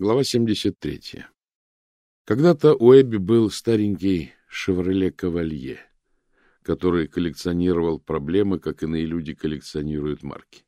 Глава 73. Когда-то у Эбби был старенький «Шевроле Кавалье», который коллекционировал проблемы, как иные люди коллекционируют марки.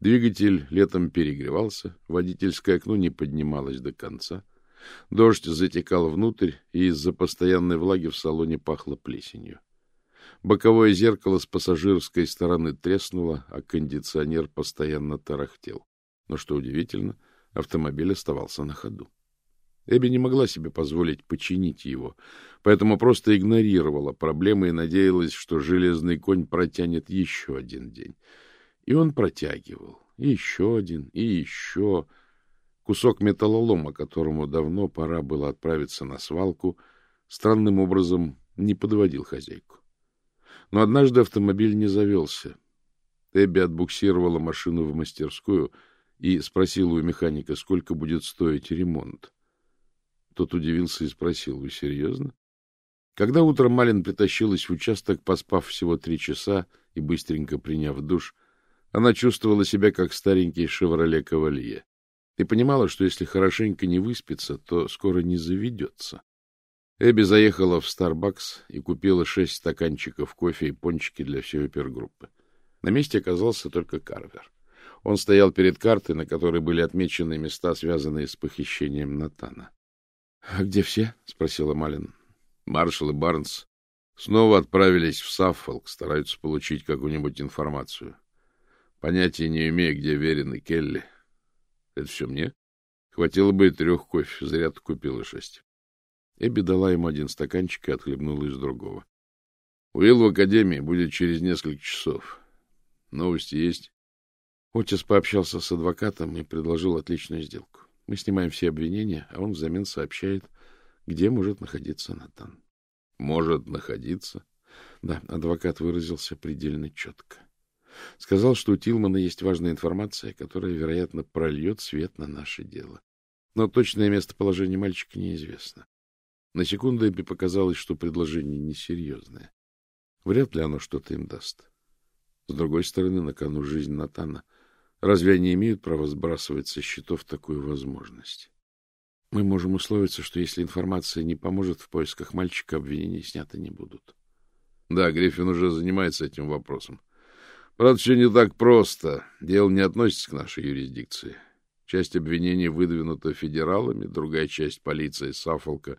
Двигатель летом перегревался, водительское окно не поднималось до конца, дождь затекал внутрь, и из-за постоянной влаги в салоне пахло плесенью. Боковое зеркало с пассажирской стороны треснуло, а кондиционер постоянно тарахтел. Но, что удивительно, — Автомобиль оставался на ходу. Эбби не могла себе позволить починить его, поэтому просто игнорировала проблемы и надеялась, что железный конь протянет еще один день. И он протягивал. И еще один, и еще. Кусок металлолома, которому давно пора было отправиться на свалку, странным образом не подводил хозяйку. Но однажды автомобиль не завелся. Эбби отбуксировала машину в мастерскую — и спросил у механика, сколько будет стоить ремонт. Тот удивился и спросил, вы серьезно? Когда утром Малин притащилась в участок, поспав всего три часа и быстренько приняв душ, она чувствовала себя как старенький «Шевроле Кавалье» и понимала, что если хорошенько не выспится, то скоро не заведется. Эбби заехала в Starbucks и купила шесть стаканчиков кофе и пончики для всей опергруппы. На месте оказался только Карвер. Он стоял перед картой, на которой были отмечены места, связанные с похищением Натана. — А где все? — спросила Малин. Маршал и Барнс снова отправились в Саффолк, стараются получить какую-нибудь информацию. Понятия не имея, где Верин и Келли. Это все мне? Хватило бы и трех кофе, зря ты купила шесть. Эбби дала ему один стаканчик и отхлебнула из другого. Уилл в академии будет через несколько часов. Новости есть? Отец пообщался с адвокатом и предложил отличную сделку. Мы снимаем все обвинения, а он взамен сообщает, где может находиться Натан. Может находиться? Да, адвокат выразился предельно четко. Сказал, что у Тилмана есть важная информация, которая, вероятно, прольет свет на наше дело. Но точное местоположение мальчика неизвестно. На секунду Эбби показалось, что предложение несерьезное. Вряд ли оно что-то им даст. С другой стороны, на кону жизнь Натана — Разве они имеют право сбрасывать со счетов такую возможность? Мы можем условиться, что если информация не поможет в поисках мальчика, обвинения сняты не будут. Да, Гриффин уже занимается этим вопросом. Правда, все не так просто. Дело не относится к нашей юрисдикции. Часть обвинений выдвинута федералами, другая часть полиции Саффолка.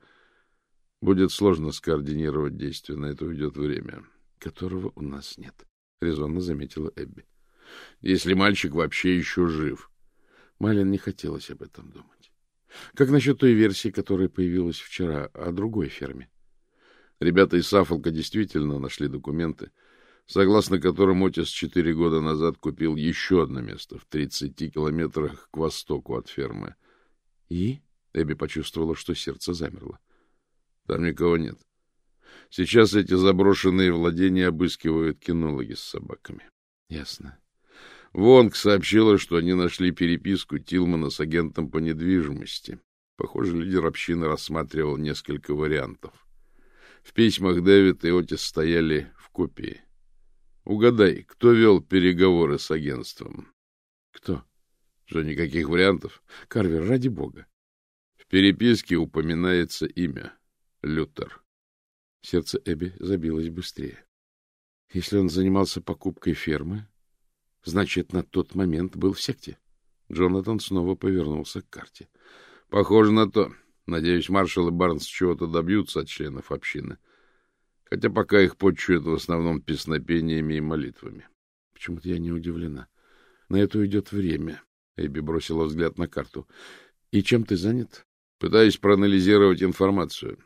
Будет сложно скоординировать действия, на это уйдет время, которого у нас нет, — резонно заметила Эбби если мальчик вообще еще жив. Малин не хотелось об этом думать. Как насчет той версии, которая появилась вчера, о другой ферме? Ребята из Сафолка действительно нашли документы, согласно которым Отис четыре года назад купил еще одно место в тридцати километрах к востоку от фермы. И Эбби почувствовала, что сердце замерло. Там никого нет. Сейчас эти заброшенные владения обыскивают кинологи с собаками. Ясно. Вонг сообщила, что они нашли переписку Тилмана с агентом по недвижимости. Похоже, лидер общины рассматривал несколько вариантов. В письмах Дэвид и Отис стояли в копии. Угадай, кто вел переговоры с агентством? Кто? Что, никаких вариантов? Карвер, ради бога. В переписке упоминается имя. Лютер. Сердце Эбби забилось быстрее. Если он занимался покупкой фермы, Значит, на тот момент был в секте. Джонатан снова повернулся к карте. — Похоже на то. Надеюсь, маршал и Барнс чего-то добьются от членов общины. Хотя пока их почуют в основном песнопениями и молитвами. Почему-то я не удивлена. На это уйдет время. Эбби бросила взгляд на карту. — И чем ты занят? — Пытаюсь проанализировать информацию.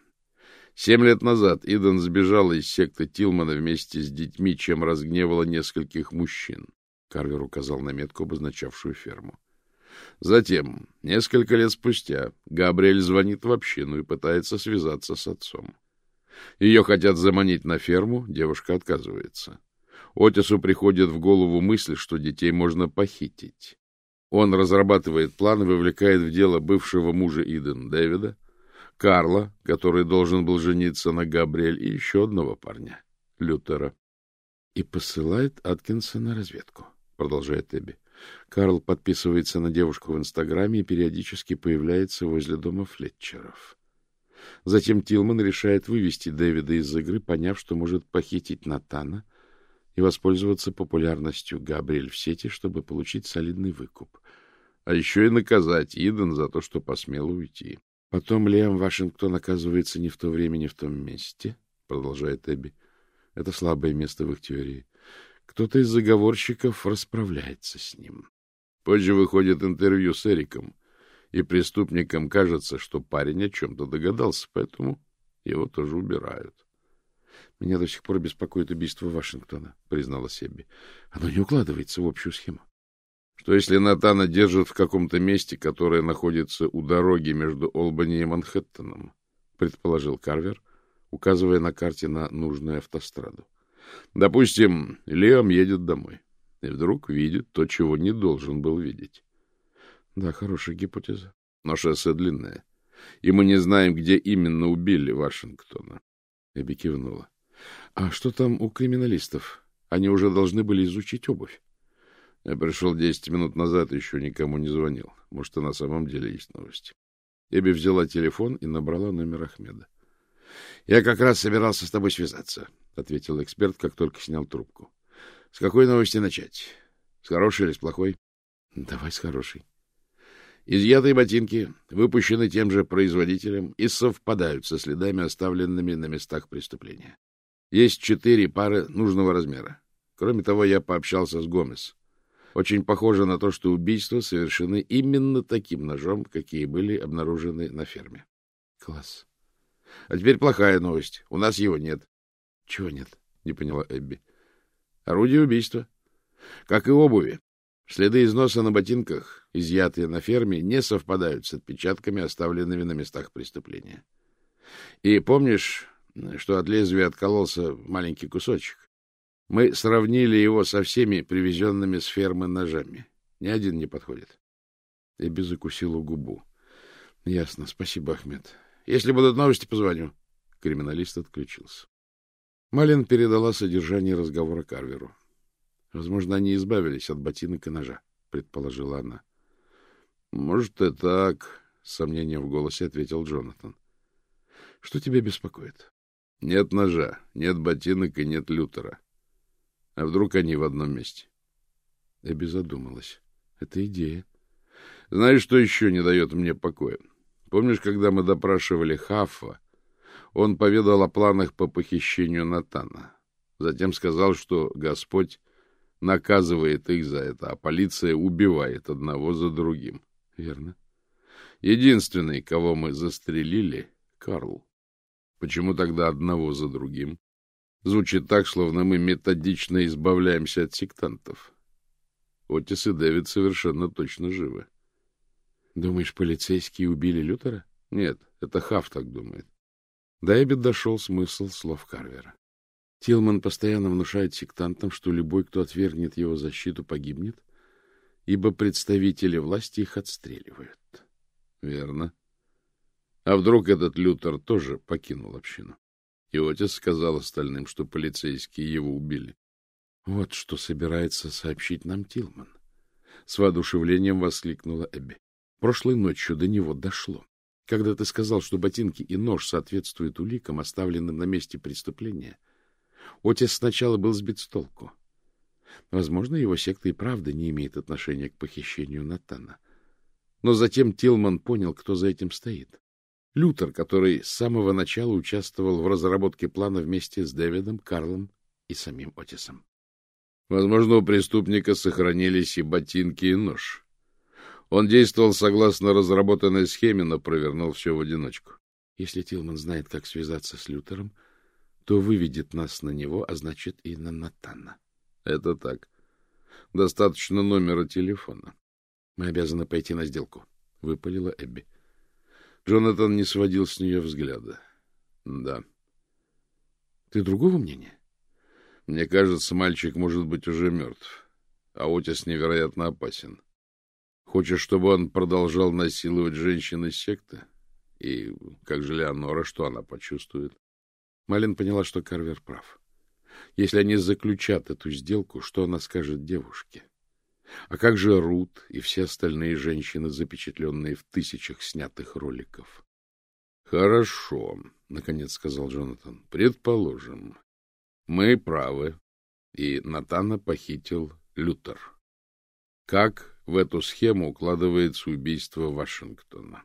Семь лет назад Иден сбежала из секты Тилмана вместе с детьми, чем разгневала нескольких мужчин. Карвер указал на метку, обозначавшую ферму. Затем, несколько лет спустя, Габриэль звонит в общину и пытается связаться с отцом. Ее хотят заманить на ферму, девушка отказывается. Отису приходит в голову мысль, что детей можно похитить. Он разрабатывает план и вовлекает в дело бывшего мужа Иден Дэвида, Карла, который должен был жениться на Габриэль, и еще одного парня, Лютера, и посылает Аткинса на разведку продолжает Эбби. Карл подписывается на девушку в Инстаграме и периодически появляется возле дома Флетчеров. Затем Тилман решает вывести Дэвида из игры, поняв, что может похитить Натана и воспользоваться популярностью Габриэль в сети, чтобы получить солидный выкуп. А еще и наказать Иден за то, что посмел уйти. Потом Лиам Вашингтон оказывается не в то время, не в том месте, продолжает Эбби. Это слабое место в их теории. Кто-то из заговорщиков расправляется с ним. Позже выходит интервью с Эриком, и преступникам кажется, что парень о чем-то догадался, поэтому его тоже убирают. — Меня до сих пор беспокоит убийство Вашингтона, — признала Себби. — Оно не укладывается в общую схему. Что если Натана держат в каком-то месте, которое находится у дороги между Олбани и Манхэттеном, — предположил Карвер, указывая на карте на нужную автостраду. Допустим, Леом едет домой и вдруг видит то, чего не должен был видеть. Да, хорошая гипотеза. Но шоссе длинное, и мы не знаем, где именно убили Вашингтона. Эбби кивнула. — А что там у криминалистов? Они уже должны были изучить обувь. Я пришел десять минут назад, еще никому не звонил. Может, и на самом деле есть новости. Эбби взяла телефон и набрала номер Ахмеда. — Я как раз собирался с тобой связаться, — ответил эксперт, как только снял трубку. — С какой новости начать? С хорошей или с плохой? — Давай с хорошей. Изъятые ботинки выпущены тем же производителем и совпадают со следами, оставленными на местах преступления. Есть четыре пары нужного размера. Кроме того, я пообщался с Гомес. Очень похоже на то, что убийства совершены именно таким ножом, какие были обнаружены на ферме. Класс. А теперь плохая новость. У нас его нет. Чего нет? Не поняла Эбби. Орудие убийства. Как и обуви. Следы износа на ботинках, изъятые на ферме, не совпадают с отпечатками, оставленными на местах преступления. И помнишь, что от лезвия откололся маленький кусочек? Мы сравнили его со всеми привезенными с фермы ножами. Ни один не подходит. Эбби закусила губу. — Ясно. Спасибо, Ахмед. Если будут новости, позвоню. Криминалист отключился. Малин передала содержание разговора Карверу. Возможно, они избавились от ботинок и ножа, предположила она. Может, и так, с сомнением в голосе ответил Джонатан. Что тебя беспокоит? Нет ножа, нет ботинок и нет Лютера. А вдруг они в одном месте? Эбби задумалась. Это идея. Знаешь, что еще не дает мне покоя? Помнишь, когда мы допрашивали Хаффа, он поведал о планах по похищению Натана. Затем сказал, что Господь наказывает их за это, а полиция убивает одного за другим. Верно. Единственный, кого мы застрелили, — Карл. Почему тогда одного за другим? Звучит так, словно мы методично избавляемся от сектантов. Отис и Дэвид совершенно точно живы. Думаешь, полицейские убили Лютера? Нет, это Хаф так думает. До Эбби дошел смысл слов Карвера. Тилман постоянно внушает сектантам, что любой, кто отвергнет его защиту, погибнет, ибо представители власти их отстреливают. Верно. А вдруг этот Лютер тоже покинул общину? И отец сказал остальным, что полицейские его убили. Вот что собирается сообщить нам Тилман. С воодушевлением воскликнула Эбби. Прошлой ночью до него дошло. Когда ты сказал, что ботинки и нож соответствуют уликам, оставленным на месте преступления, Отец сначала был сбит с толку. Возможно, его секта и правда не имеет отношения к похищению Натана. Но затем Тилман понял, кто за этим стоит. Лютер, который с самого начала участвовал в разработке плана вместе с Дэвидом, Карлом и самим Отисом. Возможно, у преступника сохранились и ботинки, и нож. Он действовал согласно разработанной схеме, но провернул все в одиночку. Если Тилман знает, как связаться с Лютером, то выведет нас на него, а значит и на Натана. Это так. Достаточно номера телефона. Мы обязаны пойти на сделку, — выпалила Эбби. Джонатан не сводил с нее взгляда. Да. Ты другого мнения? Мне кажется, мальчик может быть уже мертв, а Отис невероятно опасен. Хочешь, чтобы он продолжал насиловать женщин из секты? И как же Леонора, что она почувствует? Малин поняла, что Карвер прав. Если они заключат эту сделку, что она скажет девушке? А как же Рут и все остальные женщины, запечатленные в тысячах снятых роликов? — Хорошо, — наконец сказал Джонатан. — Предположим. Мы правы, и Натана похитил Лютер. Как в эту схему укладывается убийство Вашингтона?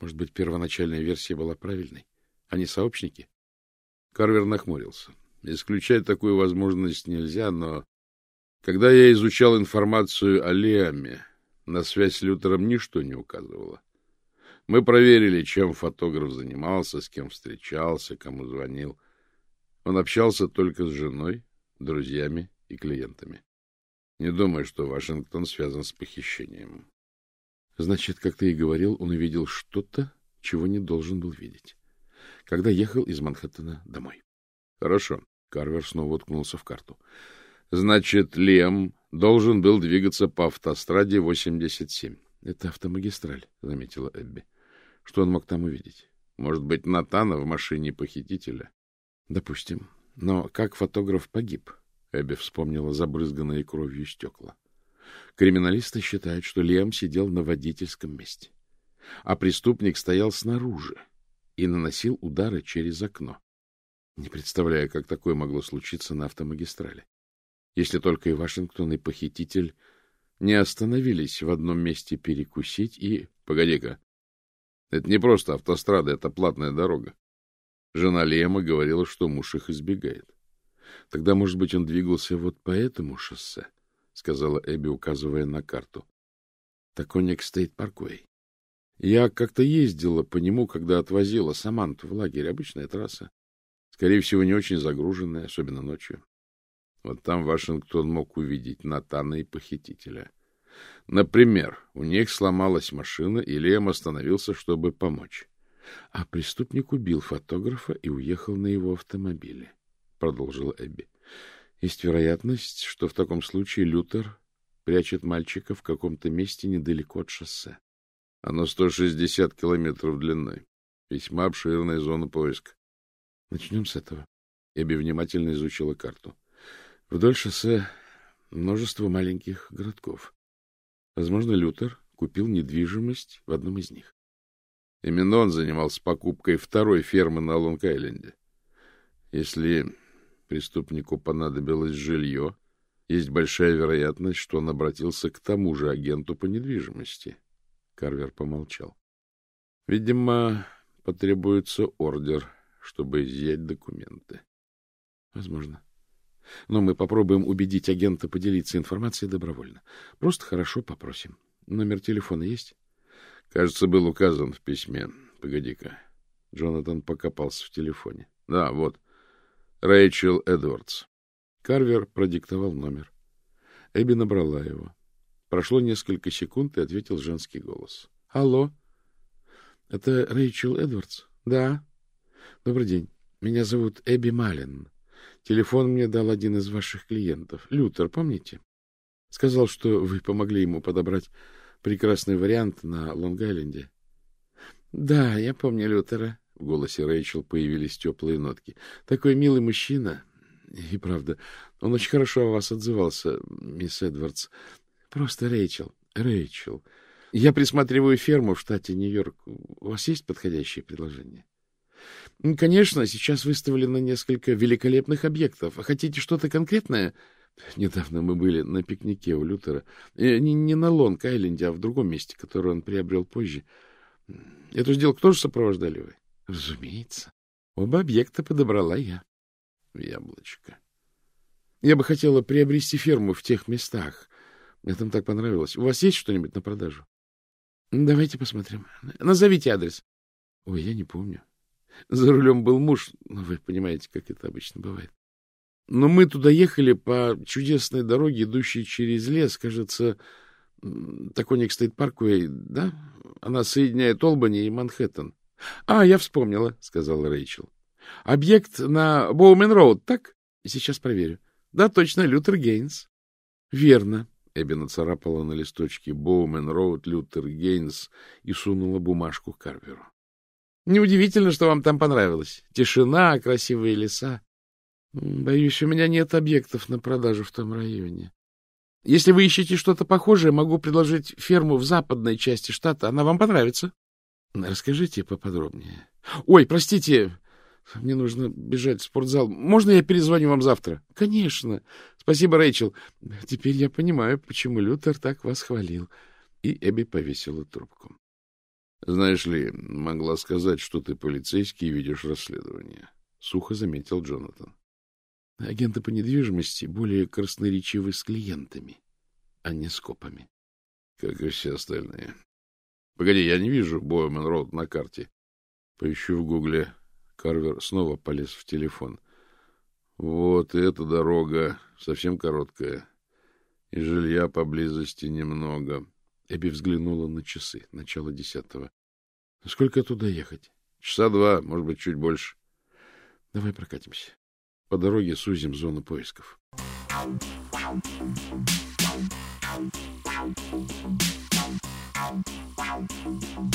Может быть, первоначальная версия была правильной? Они сообщники? Карвер нахмурился. Исключать такую возможность нельзя, но когда я изучал информацию о Лиаме, на связь с Лютером ничто не указывало. Мы проверили, чем фотограф занимался, с кем встречался, кому звонил. Он общался только с женой, друзьями и клиентами. Не думаю, что Вашингтон связан с похищением. Значит, как ты и говорил, он увидел что-то, чего не должен был видеть, когда ехал из Манхэттена домой. Хорошо. Карвер снова уткнулся в карту. Значит, Лем должен был двигаться по автостраде 87. Это автомагистраль, заметила Эбби. Что он мог там увидеть? Может быть, Натана в машине похитителя? Допустим. Но как фотограф погиб? Эбби вспомнила забрызганные кровью стекла. Криминалисты считают, что Лем сидел на водительском месте, а преступник стоял снаружи и наносил удары через окно. Не представляю, как такое могло случиться на автомагистрали. Если только и Вашингтон, и похититель не остановились в одном месте перекусить и... Погоди-ка. Это не просто автострада, это платная дорога. Жена Лема говорила, что муж их избегает. Тогда, может быть, он двигался вот по этому шоссе, — сказала Эбби, указывая на карту. Таконик Стейт Парквей. Я как-то ездила по нему, когда отвозила Саманту в лагерь. Обычная трасса. Скорее всего, не очень загруженная, особенно ночью. Вот там Вашингтон мог увидеть Натана и похитителя. Например, у них сломалась машина, и Лем остановился, чтобы помочь. А преступник убил фотографа и уехал на его автомобиле, — продолжила Эбби. Есть вероятность, что в таком случае Лютер прячет мальчика в каком-то месте недалеко от шоссе. Оно 160 километров длиной. Весьма обширная зона поиска. Начнем с этого. Эбби внимательно изучила карту. Вдоль шоссе множество маленьких городков. Возможно, Лютер купил недвижимость в одном из них. Именно он занимался покупкой второй фермы на Лонг-Айленде. Если преступнику понадобилось жилье, есть большая вероятность, что он обратился к тому же агенту по недвижимости. Карвер помолчал. Видимо, потребуется ордер, чтобы изъять документы. Возможно. Но мы попробуем убедить агента поделиться информацией добровольно. Просто хорошо попросим. Номер телефона есть? Кажется, был указан в письме. Погоди-ка. Джонатан покопался в телефоне. Да, вот. Рэйчел Эдвардс. Карвер продиктовал номер. Эбби набрала его. Прошло несколько секунд, и ответил женский голос. — Алло. — Это Рэйчел Эдвардс? — Да. — Добрый день. Меня зовут Эбби Малин. Телефон мне дал один из ваших клиентов. Лютер, помните? Сказал, что вы помогли ему подобрать прекрасный вариант на Лонг-Айленде. — Да, я помню Лютера. В голосе Рэйчел появились теплые нотки. — Такой милый мужчина. И правда, он очень хорошо о вас отзывался, мисс Эдвардс. Просто Рэйчел. Рэйчел. Я присматриваю ферму в штате Нью-Йорк. У вас есть подходящее предложение? Конечно, сейчас выставлено несколько великолепных объектов. Хотите что-то конкретное? Недавно мы были на пикнике у Лютера. Не, не на Лонг-Айленде, а в другом месте, которое он приобрел позже. Эту сделку тоже сопровождали вы? Разумеется. Оба объекта подобрала я. Яблочко. Я бы хотела приобрести ферму в тех местах. Мне там так понравилось. У вас есть что-нибудь на продажу? Давайте посмотрим. Назовите адрес. Ой, я не помню. За рулем был муж, ну, вы понимаете, как это обычно бывает. Но мы туда ехали по чудесной дороге, идущей через лес, кажется, Таконик стоит Парквей, да? Она соединяет Олбани и Манхэттен. — А, я вспомнила, — сказала Рэйчел. — Объект на Боумен-Роуд, так? Сейчас проверю. Да, точно, Лютер Гейнс. — Верно. Эбби нацарапала на листочке Боумен-Роуд, Лютер Гейнс и сунула бумажку Карверу. Неудивительно, что вам там понравилось. Тишина, красивые леса. Боюсь, у меня нет объектов на продажу в том районе. Если вы ищете что-то похожее, могу предложить ферму в западной части штата. Она вам понравится. Расскажите поподробнее. Ой, простите, мне нужно бежать в спортзал. Можно я перезвоню вам завтра? Конечно. Спасибо, Рэйчел. Теперь я понимаю, почему Лютер так вас хвалил. И Эбби повесила трубку. Знаешь ли, могла сказать, что ты полицейский и ведешь расследование. Сухо заметил Джонатан. Агенты по недвижимости более красноречивы с клиентами, а не с копами. Как и все остальные. Погоди, я не вижу Боумен Роуд на карте. Поищу в гугле. Карвер снова полез в телефон. Вот эта дорога, совсем короткая. И жилья поблизости немного. Эбби взглянула на часы, начало десятого. — Сколько туда ехать? — Часа два, может быть, чуть больше. — Давай прокатимся. По дороге сузим зону поисков. Thank you. Thank you.